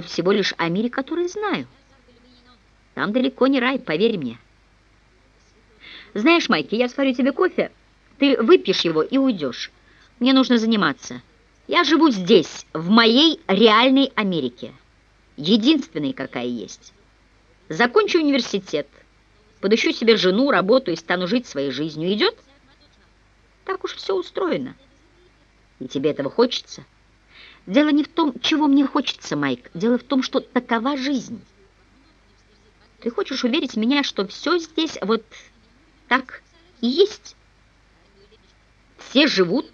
всего лишь о мире, который знаю. Там далеко не рай, поверь мне. Знаешь, Майки, я сварю тебе кофе, ты выпьешь его и уйдешь. Мне нужно заниматься. Я живу здесь, в моей реальной Америке. Единственной, какая есть. Закончу университет, подыщу себе жену, работу и стану жить своей жизнью. Идет? Так уж все устроено. И тебе этого хочется? Дело не в том, чего мне хочется, Майк. Дело в том, что такова жизнь. Ты хочешь уверить меня, что все здесь вот так и есть? Все живут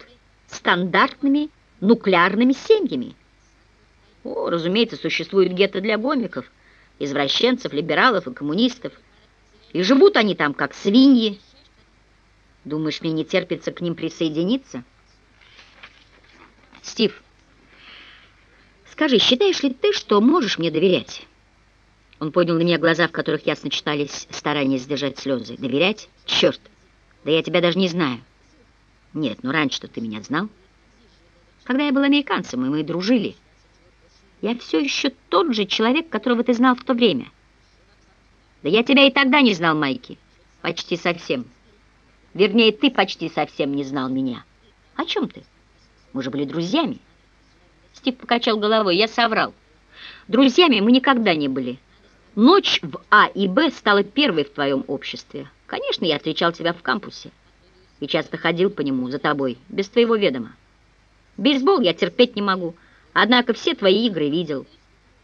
стандартными нуклеарными семьями. О, разумеется, существует гетто для гомиков, извращенцев, либералов и коммунистов. И живут они там, как свиньи. Думаешь, мне не терпится к ним присоединиться? Стив, Скажи, считаешь ли ты, что можешь мне доверять?» Он поднял на меня глаза, в которых ясно читались старания сдержать слезы. «Доверять? Черт! Да я тебя даже не знаю!» «Нет, ну раньше-то ты меня знал. Когда я был американцем, и мы дружили. Я все еще тот же человек, которого ты знал в то время. Да я тебя и тогда не знал, Майки. Почти совсем. Вернее, ты почти совсем не знал меня. О чем ты? Мы же были друзьями. Стив покачал головой. Я соврал. Друзьями мы никогда не были. Ночь в А и Б стала первой в твоем обществе. Конечно, я встречал тебя в кампусе. И часто ходил по нему за тобой, без твоего ведома. Бейсбол я терпеть не могу, однако все твои игры видел.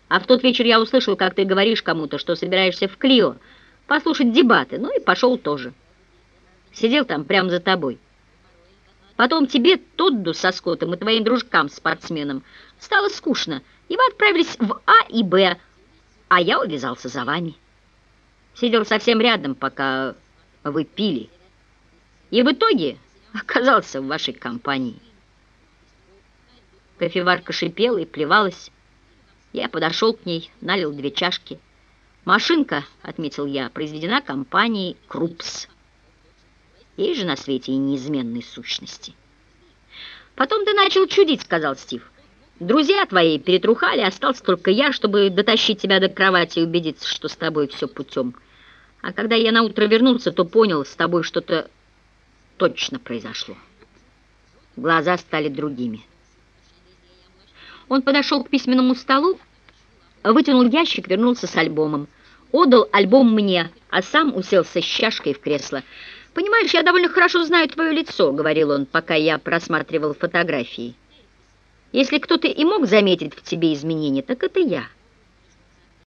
А в тот вечер я услышал, как ты говоришь кому-то, что собираешься в Клио послушать дебаты, ну и пошел тоже. Сидел там прямо за тобой. Потом тебе, Тодду со Скоттом и твоим дружкам-спортсменам стало скучно, и вы отправились в А и Б, а я увязался за вами. Сидел совсем рядом, пока вы пили, и в итоге оказался в вашей компании. Кофеварка шипела и плевалась. Я подошел к ней, налил две чашки. Машинка, отметил я, произведена компанией «Крупс». Есть же на свете и неизменной сущности. Потом ты начал чудить, сказал Стив. Друзья твои перетрухали, остался только я, чтобы дотащить тебя до кровати и убедиться, что с тобой все путем. А когда я наутро вернулся, то понял, с тобой что-то точно произошло. Глаза стали другими. Он подошел к письменному столу, вытянул ящик, вернулся с альбомом. Отдал альбом мне, а сам уселся с чашкой в кресло. «Понимаешь, я довольно хорошо знаю твое лицо», — говорил он, пока я просматривал фотографии. «Если кто-то и мог заметить в тебе изменения, так это я».